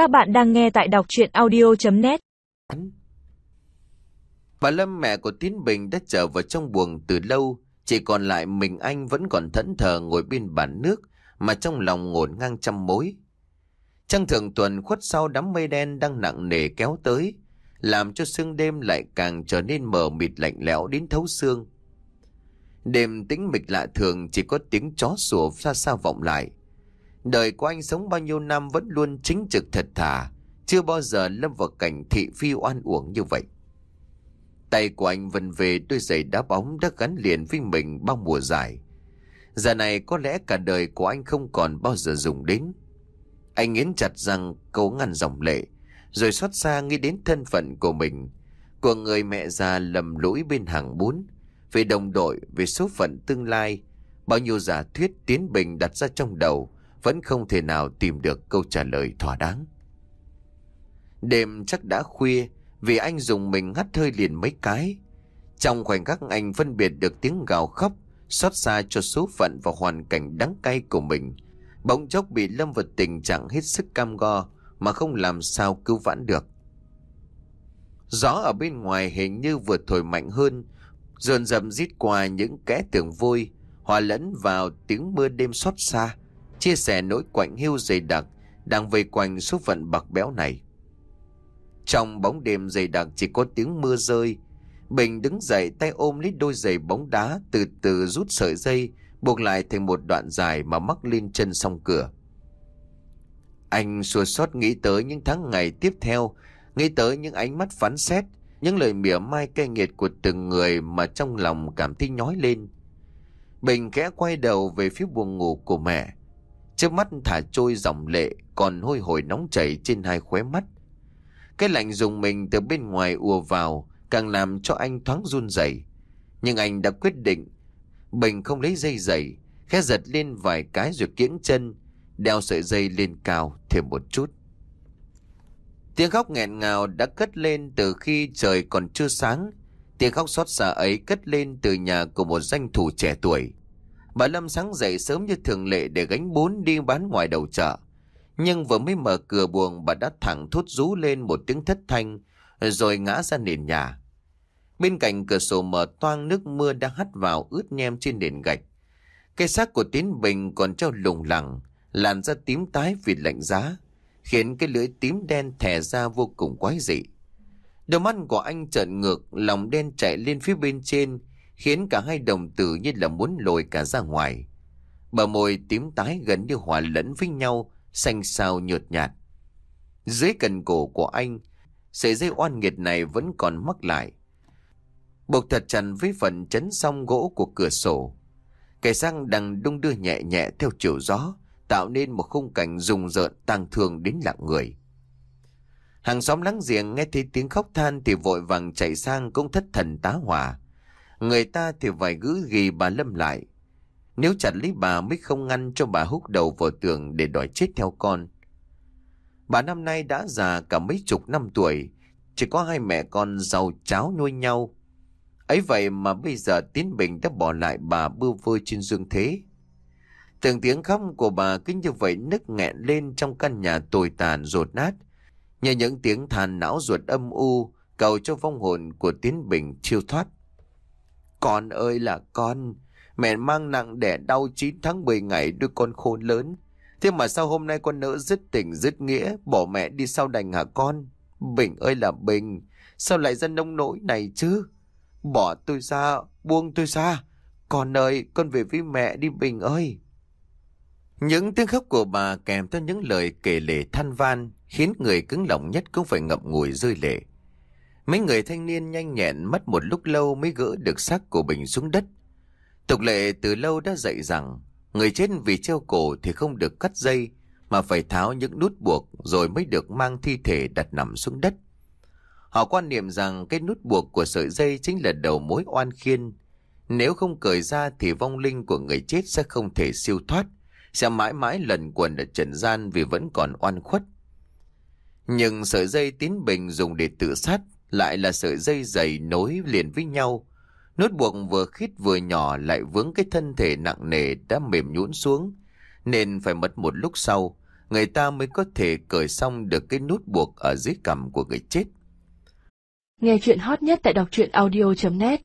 Các bạn đang nghe tại đọc chuyện audio.net Bà Lâm mẹ của Tiến Bình đã trở vào trong buồng từ lâu, chỉ còn lại mình anh vẫn còn thẫn thờ ngồi bên bàn nước mà trong lòng ngổn ngang trăm mối. Trăng thường tuần khuất sau đám mây đen đang nặng nề kéo tới, làm cho sương đêm lại càng trở nên mờ mịt lạnh lẽo đến thấu xương. Đêm tĩnh mịch lạ thường chỉ có tiếng chó sủa xa xa vọng lại. Đời của anh sống bao nhiêu năm vẫn luôn chính trực thật thà, chưa bao giờ lâm vào cảnh thị phi oan uổng như vậy. Tay của anh vần về đôi giày đá bóng đã gắn liền với mình bao mùa dài. Giờ này có lẽ cả đời của anh không còn bao giờ dùng đến. Anh nghiến chặt răng cố ngăn dòng lệ, rồi xót xa nghĩ đến thân phận của mình, của người mẹ già lầm lũi bên hàng bún, về đồng đội, về số phận tương lai, bao nhiêu giả thuyết tiến bình đặt ra trong đầu, vẫn không thể nào tìm được câu trả lời thỏa đáng. Đêm chắc đã khuya, vì anh dùng mình ngắt hơi liền mấy cái. Trong khoảnh khắc anh phân biệt được tiếng gào khóc, xót xa cho số phận và hoàn cảnh đắng cay của mình, bỗng chốc bị lâm vào tình trạng hết sức cam go mà không làm sao cứu vãn được. Gió ở bên ngoài hình như vừa thổi mạnh hơn, dồn dầm rít qua những kẽ tường vôi, hòa lẫn vào tiếng mưa đêm xót xa, chia sẻ nỗi quạnh hiu dày đặc đang vây quanh số phận bạc béo này. Trong bóng đêm dày đặc chỉ có tiếng mưa rơi. Bình đứng dậy tay ôm lấy đôi giày bóng đá từ từ rút sợi dây buộc lại thành một đoạn dài mà mắc lên chân song cửa. Anh xua xót nghĩ tới những tháng ngày tiếp theo, nghĩ tới những ánh mắt phán xét, những lời mỉa mai cay nghiệt của từng người mà trong lòng cảm thấy nhói lên. Bình khẽ quay đầu về phía buồng ngủ của mẹ. Trước mắt thả trôi dòng lệ, còn hôi hổi nóng chảy trên hai khóe mắt. Cái lạnh dùng mình từ bên ngoài ùa vào, càng làm cho anh thoáng run rẩy. Nhưng anh đã quyết định Bình không lấy dây giày, khẽ giật lên vài cái rồi kiễng chân, đeo sợi dây lên cao thêm một chút. Tiếng khóc nghẹn ngào đã cất lên từ khi trời còn chưa sáng. Tiếng khóc xót xa ấy cất lên từ nhà của một danh thủ trẻ tuổi. Bà Lâm sáng dậy sớm như thường lệ để gánh bún đi bán ngoài đầu chợ. Nhưng vừa mới mở cửa buồng bà đã thẳng thốt rú lên một tiếng thất thanh rồi ngã ra nền nhà. Bên cạnh cửa sổ mở toang nước mưa đang hắt vào ướt nhem trên nền gạch. Cây xác của Tiến Bình còn treo lủng lẳng, làn da tím tái vì lạnh giá, khiến cái lưỡi tím đen thẻ ra vô cùng quái dị. Đôi mắt của anh trợn ngược, lòng đen chạy lên phía bên trên, khiến cả hai đồng tử như là muốn lồi cả ra ngoài. Bờ môi tím tái gần như hòa lẫn với nhau, xanh xao nhợt nhạt. Dưới cần cổ của anh, sợi dây oan nghiệt này vẫn còn mắc lại. Buộc thật chặt với phần chấn song gỗ của cửa sổ. Cây xăng đang đung đưa nhẹ nhẹ theo chiều gió, tạo nên một khung cảnh rùng rợn tang thương đến lặng người. Hàng xóm láng giềng nghe thấy tiếng khóc than thì vội vàng chạy sang cũng thất thần tá hỏa. Người ta thì vài gữ ghi bà Lâm lại. Nếu chặt lấy bà mới không ngăn cho bà húc đầu vào tường để đòi chết theo con. Bà năm nay đã già cả mấy chục năm tuổi, chỉ có hai mẹ con giàu cháo nuôi nhau. Ấy vậy mà bây giờ Tiến Bình đã bỏ lại bà bưu vơ trên dương thế. Từng tiếng khóc của bà cứ như vậy nức nghẹn lên trong căn nhà tồi tàn rột nát. Nhờ những tiếng than não ruột âm u, cầu cho vong hồn của Tiến Bình chiêu thoát. Con ơi là con, mẹ mang nặng đẻ đau 9 tháng 10 ngày đứa con khôn lớn. Thế mà sao hôm nay con nỡ dứt tình dứt nghĩa, bỏ mẹ đi sau đành hả con? Bình ơi là Bình, sao lại ra nông nỗi này chứ? Bỏ tôi ra, buông tôi ra. Con ơi, con về với mẹ đi Bình ơi. Những tiếng khóc của bà kèm theo những lời kể lể than van khiến người cứng lòng nhất cũng phải ngậm ngùi rơi lệ. Mấy người thanh niên nhanh nhẹn mất một lúc lâu mới gỡ được xác của Bình xuống đất. Tục lệ từ lâu đã dạy rằng người chết vì treo cổ thì không được cắt dây mà phải tháo những nút buộc rồi mới được mang thi thể đặt nằm xuống đất. Họ quan niệm rằng cái nút buộc của sợi dây chính là đầu mối oan khiên. Nếu không cởi ra thì vong linh của người chết sẽ không thể siêu thoát, sẽ mãi mãi lần quần ở trần gian vì vẫn còn oan khuất. Nhưng sợi dây tín bình dùng để tự sát lại là sợi dây dày nối liền với nhau. Nút buộc vừa khít vừa nhỏ lại vướng cái thân thể nặng nề đã mềm nhũn xuống, nên phải mất một lúc sau, người ta mới có thể cởi xong được cái nút buộc ở dưới cằm của người chết. Nghe chuyện hot nhất tại đọc truyện audio.net